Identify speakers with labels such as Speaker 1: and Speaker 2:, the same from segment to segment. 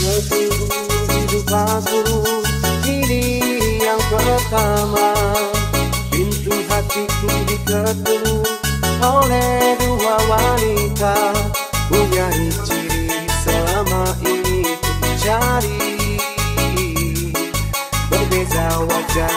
Speaker 1: Meski hidup palsu Ini yang pertama Pintu hatiku diketuk oleh dua wanita Punya ciri selama ini ku cari Berbeza wajah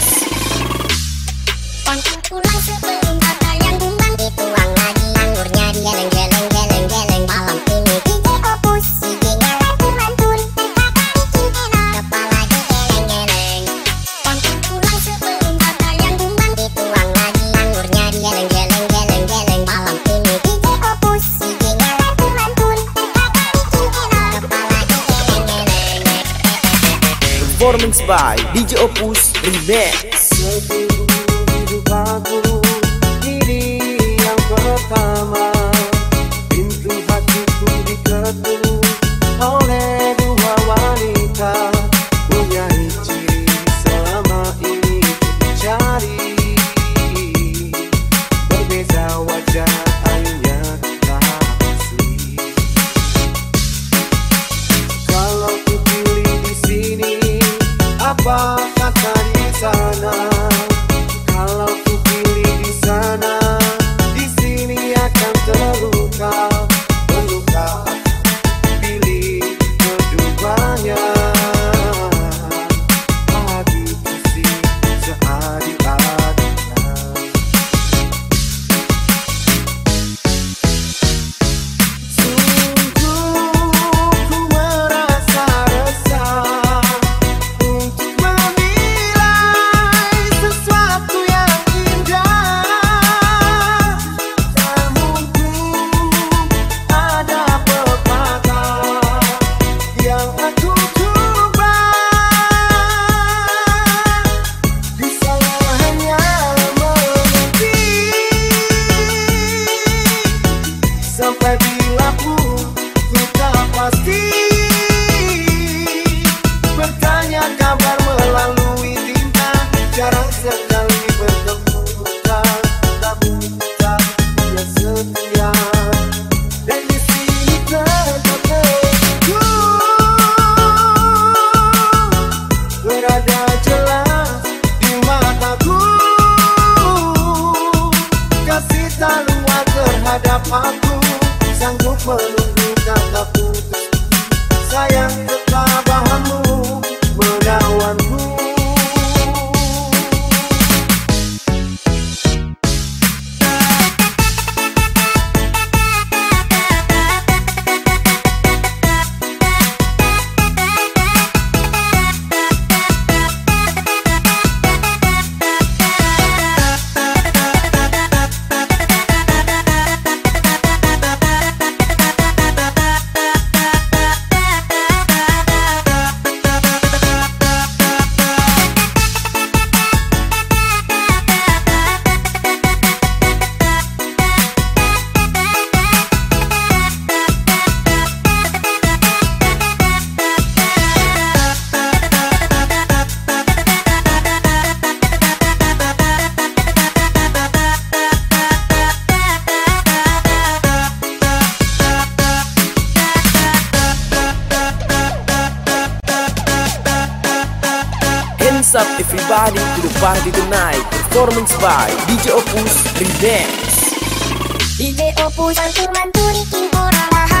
Speaker 2: by DJ Opus Remix.
Speaker 1: aku sanggup melupakan
Speaker 3: What's up everybody? To the party tonight Performance by DJ Opus Remix.
Speaker 2: DJ Opus Mantu
Speaker 4: Mantuni
Speaker 3: Kimura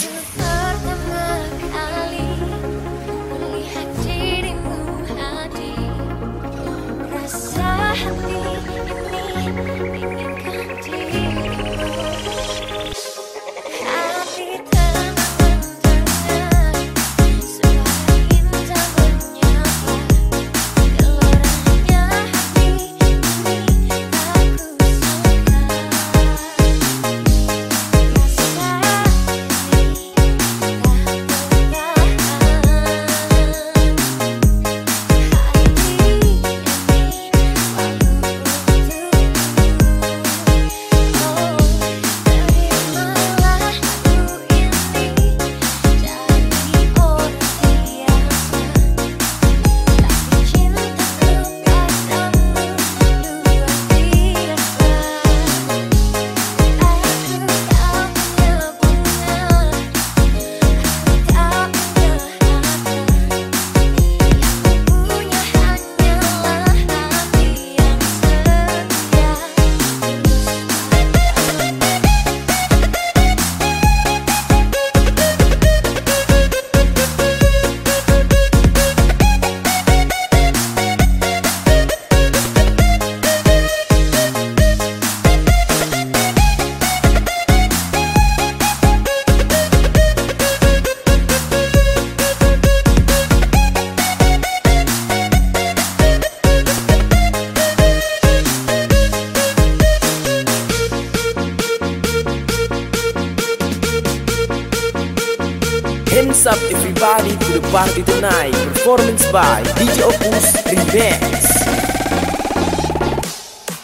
Speaker 5: Hands up everybody? To the party tonight. Performance by DJ Opus Remix.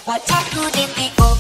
Speaker 2: Wajahku di tiko